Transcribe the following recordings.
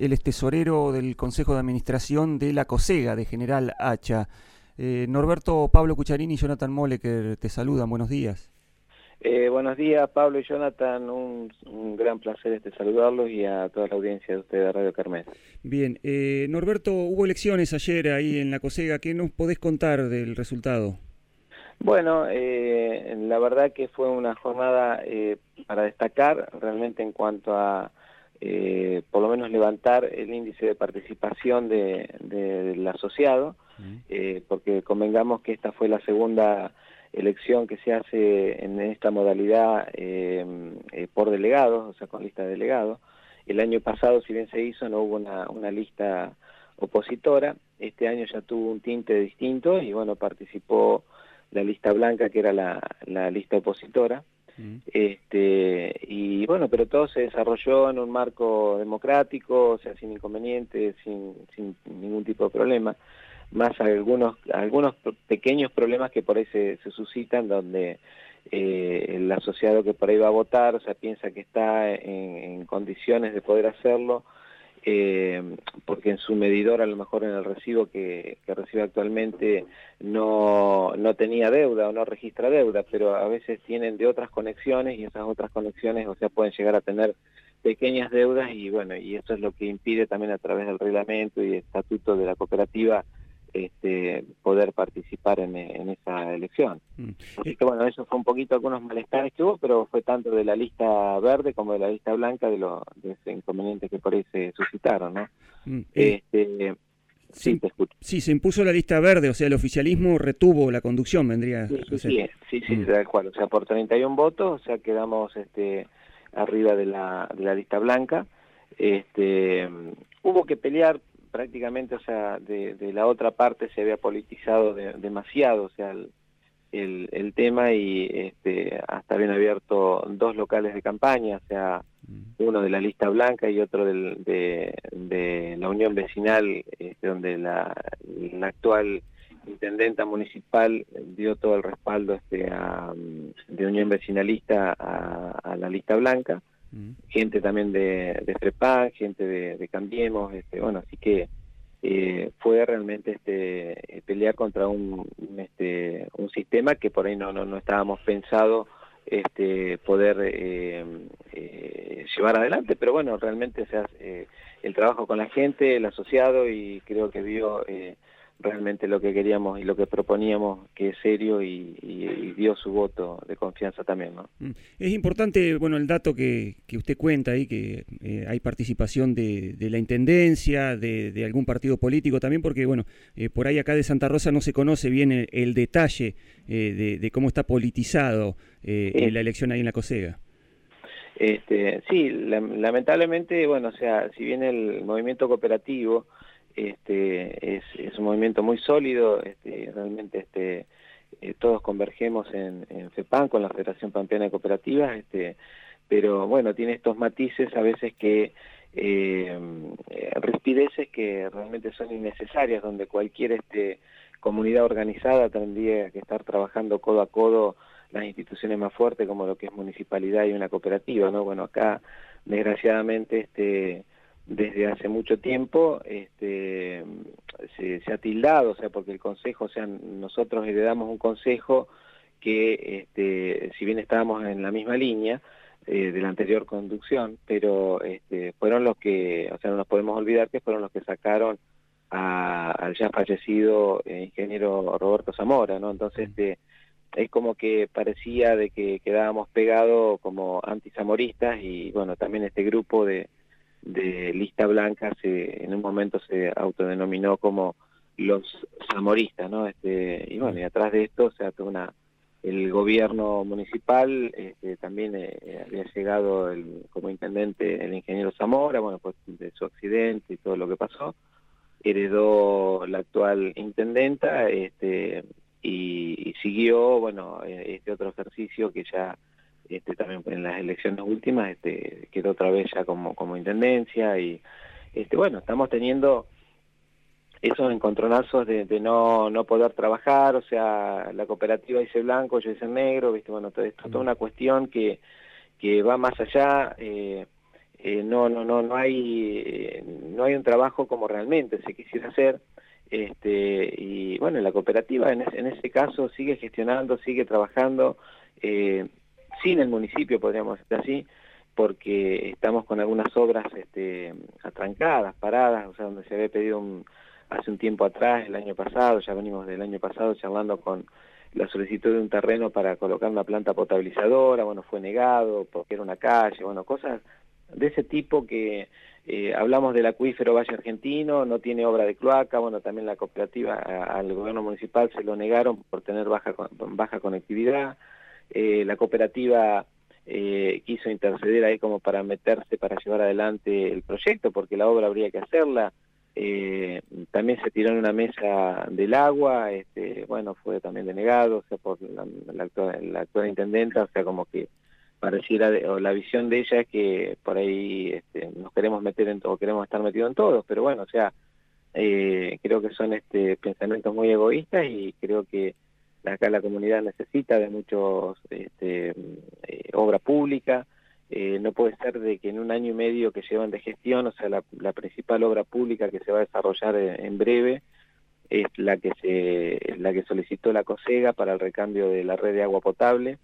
él es tesorero del Consejo de Administración de la COSEGA, de General Hacha. Eh, Norberto Pablo Cucharini y Jonathan Moleker te saludan, buenos días. Eh, buenos días Pablo y Jonathan, un, gran placer este saludarlos y a toda la audiencia de ustedes de Radio Carmen. Bien, eh, Norberto, hubo elecciones ayer ahí en la COSEGA, ¿qué nos podés contar del resultado? Bueno, la verdad que fue una jornada para destacar realmente en cuanto a eh, por lo menos levantar el índice de participación del asociado, eh, porque convengamos que esta fue la segunda elección que se hace en esta modalidad eh, por delegados, o sea, con lista de delegados. El año pasado, si bien se hizo, no hubo una, lista opositora. Este año ya tuvo un tinte distinto y, bueno, participó la lista blanca, que era la lista opositora. Este, y bueno, pero todo se desarrolló en un marco democrático, o sea, sin inconvenientes, sin, ningún tipo de problema, más algunos, algunos pequeños problemas que por ahí se, suscitan donde eh, el asociado que por ahí va a votar, o sea, piensa que está en condiciones de poder hacerlo, eh, porque en su medidor a lo mejor en el recibo que, recibe actualmente no, no tenía deuda o no registra deuda, pero a veces tienen de otras conexiones y esas otras conexiones, o sea, pueden llegar a tener pequeñas deudas y bueno, y eso es lo que impide también a través del reglamento y estatuto de la cooperativa este, poder participar en, esa elección. Mm. Así que bueno, eso fue un poquito algunos malestares que hubo, pero fue tanto de la lista verde como de la lista blanca de los inconvenientes que por ahí se suscitaron, ¿no? Mm, eh, este, sí, te escucho. Sí, se impuso la lista verde, o sea, el oficialismo retuvo la conducción, vendría sí, sí, sí, sí, mm. tal cual, o sea, por 31 votos, o sea, quedamos este, arriba de la, de la lista blanca. Este, hubo que pelear prácticamente, o sea, de, la otra parte se había politizado demasiado, o sea, el, el, tema y este, hasta habían abierto dos locales de campaña, o sea, mm. uno de la lista blanca y otro del, de, de la Unión Vecinal, este, donde la, la, actual intendenta municipal dio todo el respaldo este, a, de Unión Vecinalista a la lista blanca gente también de, de FREPAN, gente de, Cambiemos, este, bueno, así que eh, fue realmente este pelear contra un, este, un sistema que por ahí no, no, no estábamos pensados este, poder eh, eh, llevar adelante, pero bueno, realmente se hace, el trabajo con la gente, el asociado y creo que vio realmente lo que queríamos y lo que proponíamos que es serio y, dio su voto de confianza también. ¿no? Mm. Es importante, bueno, el dato que, que usted cuenta ahí, que eh, hay participación de, de la Intendencia, de, de, algún partido político también, porque, bueno, eh, por ahí acá de Santa Rosa no se conoce bien el, detalle eh, de, cómo está politizado la elección ahí en la COSEGA. Este, sí, lamentablemente, bueno, o sea, si bien el movimiento cooperativo este, es, un movimiento muy sólido, este, realmente este, eh, todos convergemos en, en, FEPAN con la Federación Pampeana de Cooperativas, pero bueno, tiene estos matices a veces que eh, que realmente son innecesarias, donde cualquier comunidad organizada tendría que estar trabajando codo a codo las instituciones más fuertes como lo que es municipalidad y una cooperativa, ¿no? Bueno, acá desgraciadamente este desde hace mucho tiempo este, se, ha tildado, o sea, porque el consejo, o sea, nosotros heredamos un consejo que, este, si bien estábamos en la misma línea eh, de la anterior conducción, pero este, fueron los que, o sea, no nos podemos olvidar que fueron los que sacaron al ya fallecido eh, ingeniero Roberto Zamora, ¿no? Entonces, este, es como que parecía de que quedábamos pegados como antizamoristas y, bueno, también este grupo de de lista blanca se, en un momento se autodenominó como los zamoristas, ¿no? Este, y bueno, y atrás de esto, o sea, una, el gobierno municipal este, también eh, había llegado el, como intendente el ingeniero Zamora, bueno, pues de su accidente y todo lo que pasó, heredó la actual intendenta este, y, y siguió, bueno, eh, este otro ejercicio que ya este, también en las elecciones últimas este, quedó otra vez ya como, como intendencia y este, bueno, estamos teniendo esos encontronazos de, no, no poder trabajar, o sea, la cooperativa dice blanco, yo dice negro, ¿viste? bueno, todo esto es toda una cuestión que, que va más allá, eh, eh, no, no, no, no hay, no hay un trabajo como realmente se quisiera hacer. Este, y bueno, la cooperativa en, en ese caso sigue gestionando, sigue trabajando eh, sin el municipio, podríamos decir así, porque estamos con algunas obras este, atrancadas, paradas, o sea, donde se había pedido hace un tiempo atrás, el año pasado, ya venimos del año pasado charlando con la solicitud de un terreno para colocar una planta potabilizadora, bueno, fue negado porque era una calle, bueno, cosas de ese tipo que eh, hablamos del acuífero Valle Argentino, no tiene obra de cloaca, bueno, también la cooperativa al gobierno municipal se lo negaron por tener baja, baja conectividad, eh, la cooperativa eh, quiso interceder ahí como para meterse, para llevar adelante el proyecto, porque la obra habría que hacerla, también se tiró en una mesa del agua, este, bueno, fue también denegado, o sea, por la, actual, la actual intendenta, o sea, como que pareciera, o la visión de ella es que por ahí este, nos queremos meter en todo, queremos estar metidos en todos, pero bueno, o sea, eh, creo que son este pensamientos muy egoístas y creo que acá la comunidad necesita de muchos este, eh, obra pública, eh, no puede ser de que en un año y medio que llevan de gestión, o sea, la, la principal obra pública que se va a desarrollar en, breve es la que se la que solicitó la COSEGA para el recambio de la red de agua potable,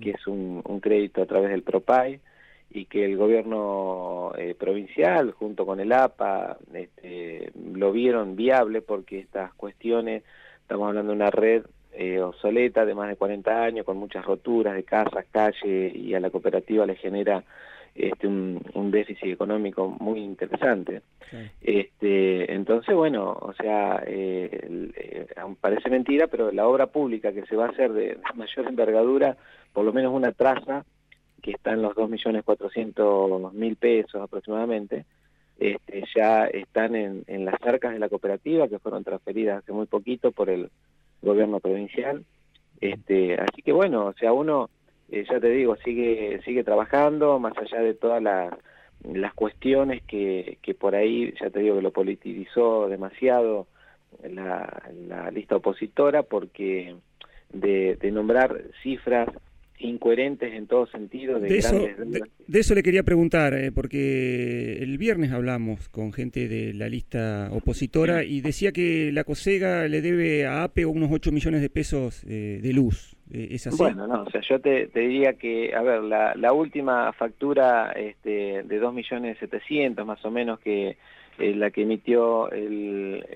que es un, crédito a través del PROPAI, y que el gobierno eh, provincial junto con el APA este, lo vieron viable porque estas cuestiones, estamos hablando de una red eh, obsoleta de más de 40 años, con muchas roturas de casas, calles, y a la cooperativa le genera este, un, déficit económico muy interesante. Este, entonces, bueno, o sea, eh, eh, parece mentira, pero la obra pública que se va a hacer de mayor envergadura, por lo menos una traza, que está en los 2.400.000 pesos aproximadamente, este, ya están en, en las arcas de la cooperativa, que fueron transferidas hace muy poquito por el gobierno provincial. Este, así que bueno, o sea, uno eh, ya te digo, sigue, sigue trabajando, más allá de todas las cuestiones que, que por ahí, ya te digo que lo politizó demasiado la, la lista opositora, porque de nombrar cifras incoherentes en todo sentido. De, eso, de, eso le quería preguntar, eh, porque el viernes hablamos con gente de la lista opositora y decía que la COSEGA le debe a APE unos 8 millones de pesos eh, de luz. Eh, ¿Es así? Bueno, no, o sea, yo te, diría que, a ver, la, la última factura este, de 2 millones 700 más o menos que la que emitió el,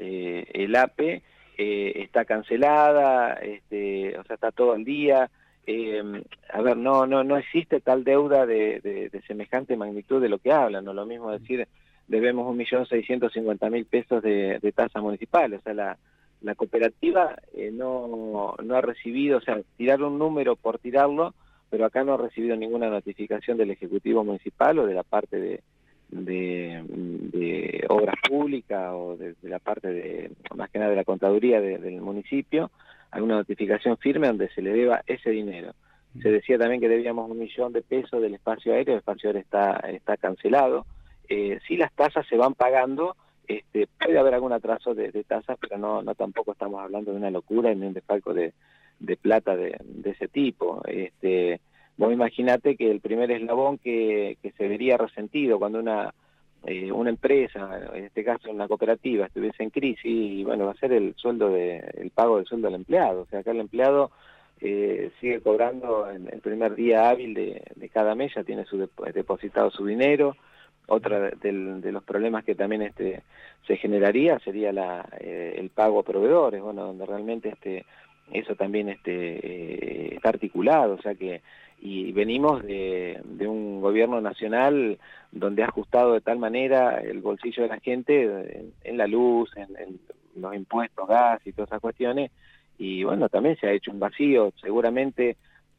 el APE está cancelada, este, o sea, está todo el día eh, a ver, no, no, no existe tal deuda de, de, semejante magnitud de lo que hablan, no lo mismo decir debemos un millón seiscientos cincuenta mil pesos de, de tasa municipal, o sea, la, la cooperativa eh, no, no ha recibido, o sea, tirar un número por tirarlo, pero acá no ha recibido ninguna notificación del Ejecutivo Municipal o de la parte de, de, de obras públicas o de, la parte de, más que nada de la contaduría del municipio, alguna notificación firme donde se le deba ese dinero. Se decía también que debíamos un millón de pesos del espacio aéreo, el espacio aéreo está, está cancelado. Eh, si las tasas se van pagando, este, puede haber algún atraso de, tasas, pero no, no tampoco estamos hablando de una locura ni un desfalco de, de plata de, de, ese tipo. Este, vos imaginate que el primer eslabón que, que se vería resentido cuando una eh, una empresa, en este caso una cooperativa, estuviese en crisis, y bueno, va a ser el sueldo de, el pago del sueldo del empleado. O sea, acá el empleado eh, sigue cobrando en el primer día hábil de, cada mes, ya tiene su depositado su dinero. Otro de, los problemas que también este se generaría sería la, eh, el pago a proveedores, bueno, donde realmente este eso también este está articulado, o sea que y venimos de, un gobierno nacional donde ha ajustado de tal manera el bolsillo de la gente en, la luz, en, los impuestos, gas y todas esas cuestiones, y bueno, también se ha hecho un vacío, seguramente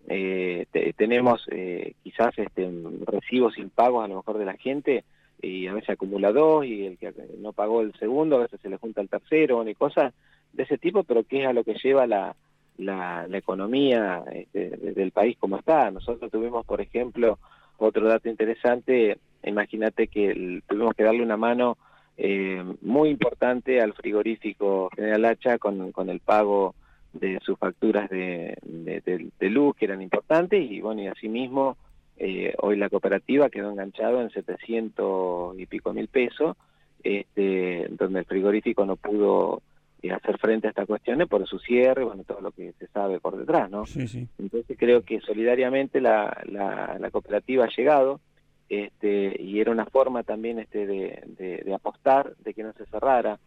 eh, tenemos eh, quizás este, recibos pagos a lo mejor de la gente, y a veces acumula dos, y el que no pagó el segundo, a veces se le junta el tercero, y cosas de ese tipo, pero que es a lo que lleva la la, economía este, del país como está. Nosotros tuvimos, por ejemplo, otro dato interesante, imagínate que tuvimos que darle una mano eh, muy importante al frigorífico General Hacha con, con el pago de sus facturas de, de, luz que eran importantes y bueno, y asimismo eh, hoy la cooperativa quedó enganchado en 700 y pico mil pesos este, donde el frigorífico no pudo eh, hacer frente a estas cuestiones por su cierre, bueno, todo lo que se sabe por detrás, ¿no? Sí, sí. Entonces creo que solidariamente la, la, cooperativa ha llegado este, y era una forma también este, de, de, apostar, de que no se cerrara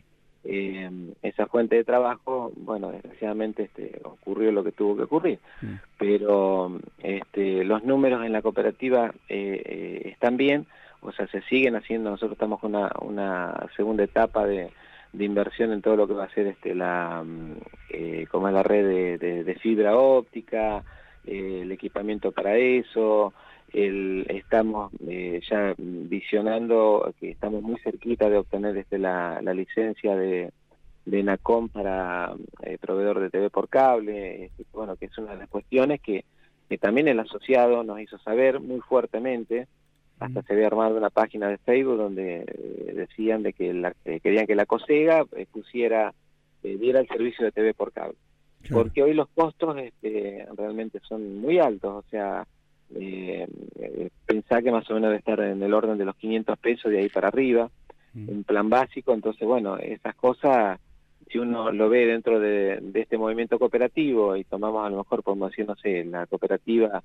eh, esa fuente de trabajo, bueno, desgraciadamente este, ocurrió lo que tuvo que ocurrir, pero este, los números en la cooperativa eh, eh, están bien, o sea, se siguen haciendo, nosotros estamos con una, una segunda etapa de, de, inversión en todo lo que va a ser este, la, mm, eh, como es la red de, fibra óptica, eh, el equipamiento para eso, el, estamos eh, ya visionando que estamos muy cerquita de obtener este, la, la licencia de, de NACOM para proveedor de TV por cable, este, bueno, que es una de las cuestiones que también el asociado nos hizo saber muy fuertemente, hasta se había armado una página de Facebook donde eh, decían de que la, eh, querían que la COSEGA eh, pusiera, diera el servicio de TV por cable. Porque hoy los costos este, realmente son muy altos, o sea, eh, pensá que más o menos debe estar en el orden de los 500 pesos de ahí para arriba, un plan básico, entonces bueno, esas cosas, si uno lo ve dentro de, de este movimiento cooperativo y tomamos a lo mejor, como decir, no sé, la cooperativa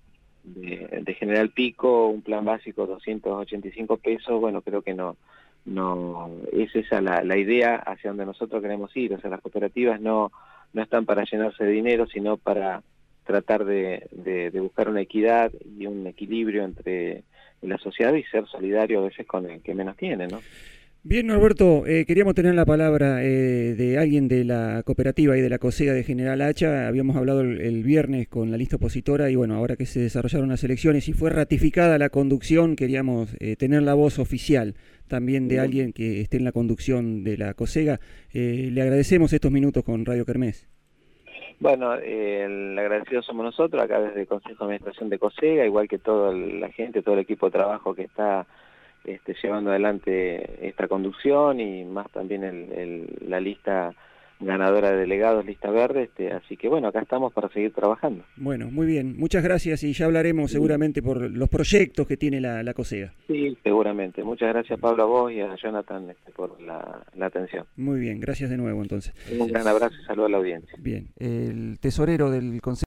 de, General Pico, un plan básico 285 pesos, bueno, creo que no, no es esa la, la idea hacia donde nosotros queremos ir, o sea, las cooperativas no, no están para llenarse de dinero, sino para tratar de, de, de buscar una equidad y un equilibrio entre la sociedad y ser solidario a veces con el que menos tiene, ¿no? Bien, Norberto, eh, queríamos tener la palabra eh, de alguien de la cooperativa y de la COSEGA de General Hacha. Habíamos hablado el, viernes con la lista opositora y bueno, ahora que se desarrollaron las elecciones y fue ratificada la conducción, queríamos eh, tener la voz oficial también de alguien que esté en la conducción de la COSEGA. le agradecemos estos minutos con Radio Kermés. Bueno, el agradecido somos nosotros, acá desde el Consejo de Administración de COSEGA, igual que toda la gente, todo el equipo de trabajo que está este, llevando adelante esta conducción y más también el, la lista ganadora de delegados, lista verde, este, así que bueno, acá estamos para seguir trabajando. Bueno, muy bien, muchas gracias y ya hablaremos seguramente por los proyectos que tiene la, la COSEGA. Sí, seguramente. Muchas gracias Pablo a vos y a Jonathan este, por la, la, atención. Muy bien, gracias de nuevo entonces. Un gran abrazo y saludo a la audiencia. Bien, el tesorero del Consejo